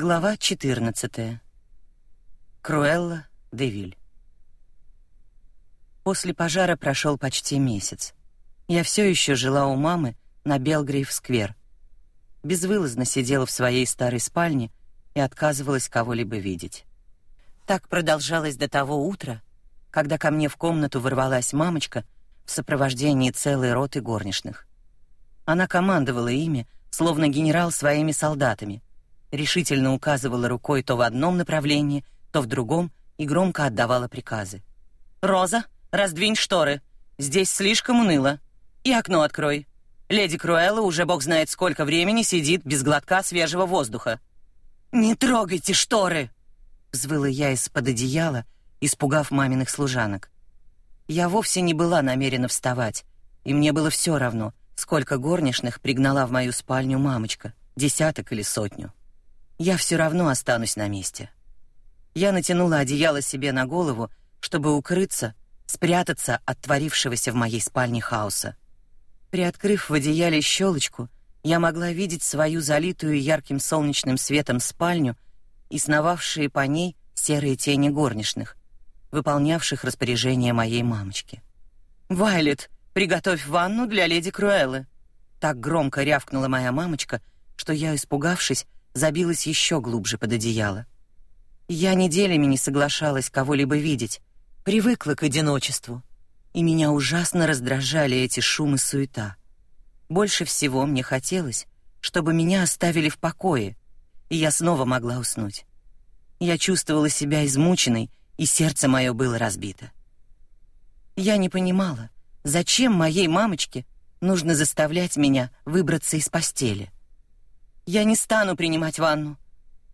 Глава 14. Круэлла Девиль. После пожара прошел почти месяц. Я все еще жила у мамы на Белгрейв-сквер. Безвылазно сидела в своей старой спальне и отказывалась кого-либо видеть. Так продолжалось до того утра, когда ко мне в комнату ворвалась мамочка в сопровождении целой роты горничных. Она командовала ими, словно генерал своими солдатами, решительно указывала рукой то в одном направлении, то в другом и громко отдавала приказы. «Роза, раздвинь шторы. Здесь слишком уныло. И окно открой. Леди Круэлла уже бог знает сколько времени сидит без глотка свежего воздуха». «Не трогайте шторы!» — взвыла я из-под одеяла, испугав маминых служанок. Я вовсе не была намерена вставать, и мне было все равно, сколько горничных пригнала в мою спальню мамочка, десяток или сотню я все равно останусь на месте. Я натянула одеяло себе на голову, чтобы укрыться, спрятаться от творившегося в моей спальне хаоса. Приоткрыв в одеяле щелочку, я могла видеть свою залитую ярким солнечным светом спальню и сновавшие по ней серые тени горничных, выполнявших распоряжения моей мамочки. «Вайлет, приготовь ванну для леди Круэллы!» Так громко рявкнула моя мамочка, что я, испугавшись, забилась еще глубже под одеяло. Я неделями не соглашалась кого-либо видеть, привыкла к одиночеству, и меня ужасно раздражали эти шумы и суета. Больше всего мне хотелось, чтобы меня оставили в покое, и я снова могла уснуть. Я чувствовала себя измученной, и сердце мое было разбито. Я не понимала, зачем моей мамочке нужно заставлять меня выбраться из постели. Я не стану принимать ванну,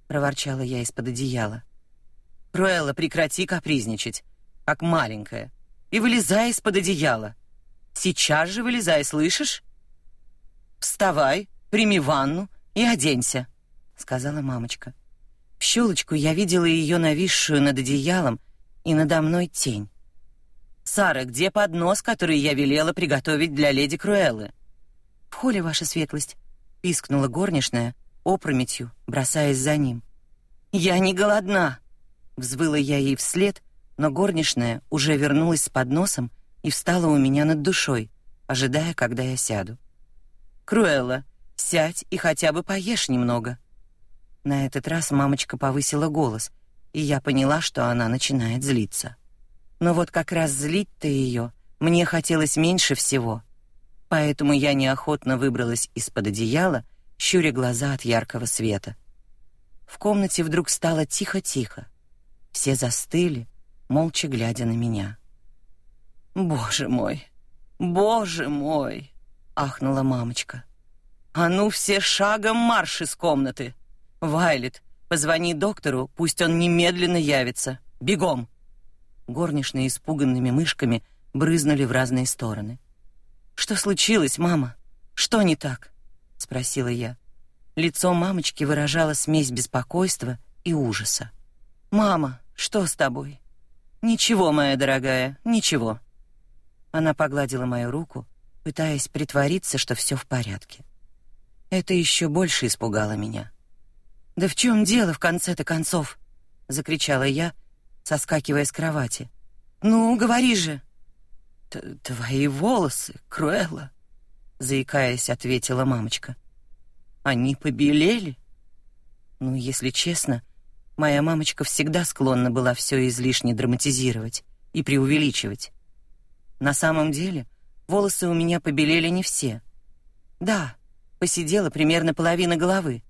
проворчала я из-под одеяла. Круэлла, прекрати капризничать, как маленькая, и вылезай из-под одеяла. Сейчас же вылезай, слышишь? Вставай, прими ванну и оденься, сказала мамочка. В щелочку я видела ее нависшую над одеялом и надо мной тень. Сара, где поднос, который я велела приготовить для леди Круэллы? В холле, ваша светлость пискнула горничная, опрометью бросаясь за ним. "Я не голодна", взвыла я ей вслед, но горничная уже вернулась с подносом и встала у меня над душой, ожидая, когда я сяду. "Круэлла, сядь и хотя бы поешь немного". На этот раз мамочка повысила голос, и я поняла, что она начинает злиться. Но вот как раз злить-то ее мне хотелось меньше всего — поэтому я неохотно выбралась из-под одеяла, щуря глаза от яркого света. В комнате вдруг стало тихо-тихо. Все застыли, молча глядя на меня. «Боже мой! Боже мой!» — ахнула мамочка. «А ну все шагом марш из комнаты! Вайлет, позвони доктору, пусть он немедленно явится. Бегом!» Горничные испуганными мышками брызнули в разные стороны. Что случилось, мама? Что не так? спросила я. Лицо мамочки выражало смесь беспокойства и ужаса. Мама, что с тобой? Ничего, моя дорогая, ничего. Она погладила мою руку, пытаясь притвориться, что все в порядке. Это еще больше испугало меня. Да в чем дело в конце-то концов? закричала я, соскакивая с кровати. Ну, говори же твои волосы, Круэлла, заикаясь, ответила мамочка. Они побелели. Ну, если честно, моя мамочка всегда склонна была все излишне драматизировать и преувеличивать. На самом деле, волосы у меня побелели не все. Да, посидела примерно половина головы,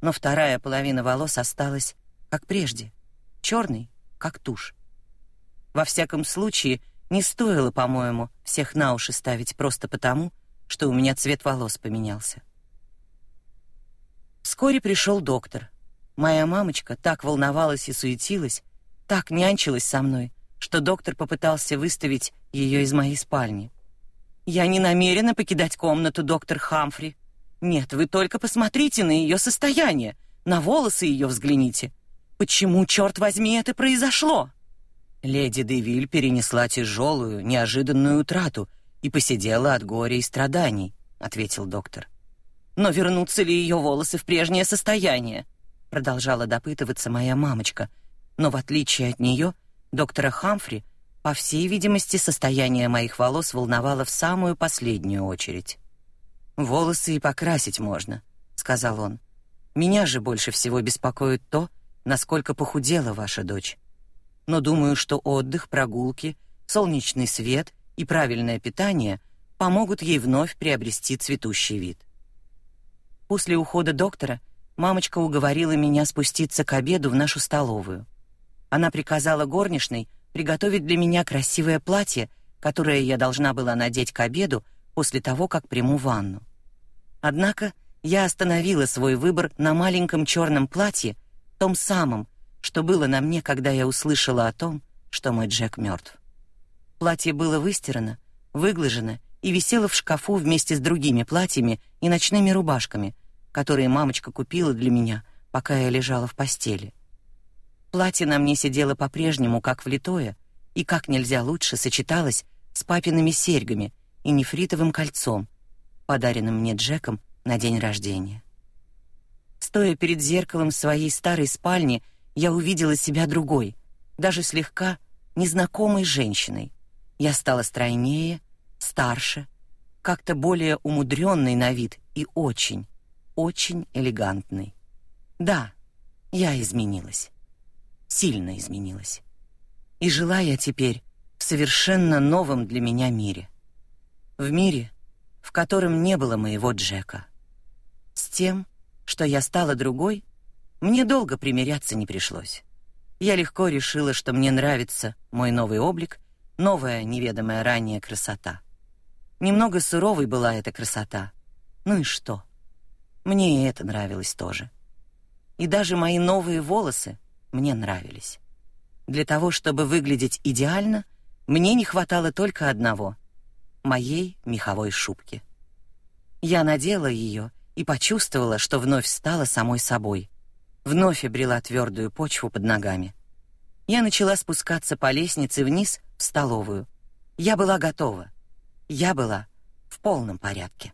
но вторая половина волос осталась как прежде, черной, как тушь. Во всяком случае, не стоило, по-моему, всех на уши ставить просто потому, что у меня цвет волос поменялся. Вскоре пришел доктор. Моя мамочка так волновалась и суетилась, так нянчилась со мной, что доктор попытался выставить ее из моей спальни. Я не намерена покидать комнату, доктор Хамфри. Нет, вы только посмотрите на ее состояние, на волосы ее взгляните. Почему, черт возьми, это произошло? Леди Девиль перенесла тяжелую, неожиданную утрату и посидела от горя и страданий, ответил доктор. Но вернутся ли ее волосы в прежнее состояние? продолжала допытываться моя мамочка, но в отличие от нее, доктора Хамфри, по всей видимости, состояние моих волос волновало в самую последнюю очередь. Волосы и покрасить можно, сказал он. Меня же больше всего беспокоит то, насколько похудела ваша дочь. Но думаю, что отдых, прогулки, солнечный свет и правильное питание помогут ей вновь приобрести цветущий вид. После ухода доктора мамочка уговорила меня спуститься к обеду в нашу столовую. Она приказала горничной приготовить для меня красивое платье, которое я должна была надеть к обеду после того, как приму ванну. Однако я остановила свой выбор на маленьком черном платье, том самом, что было на мне, когда я услышала о том, что мой Джек мертв. Платье было выстирано, выглажено и висело в шкафу вместе с другими платьями и ночными рубашками, которые мамочка купила для меня, пока я лежала в постели. Платье на мне сидело по-прежнему как влитое и как нельзя лучше сочеталось с папиными серьгами и нефритовым кольцом, подаренным мне Джеком на день рождения. Стоя перед зеркалом своей старой спальни, я увидела себя другой, даже слегка незнакомой женщиной. Я стала стройнее, старше, как-то более умудренной на вид и очень, очень элегантной. Да, я изменилась. Сильно изменилась. И жила я теперь в совершенно новом для меня мире. В мире, в котором не было моего Джека. С тем, что я стала другой, мне долго примиряться не пришлось. Я легко решила, что мне нравится мой новый облик, новая неведомая ранее красота. Немного суровой была эта красота. Ну и что? Мне и это нравилось тоже. И даже мои новые волосы мне нравились. Для того, чтобы выглядеть идеально, мне не хватало только одного моей меховой шубки. Я надела ее и почувствовала, что вновь стала самой собой вновь обрела твердую почву под ногами. Я начала спускаться по лестнице вниз в столовую. Я была готова. Я была в полном порядке.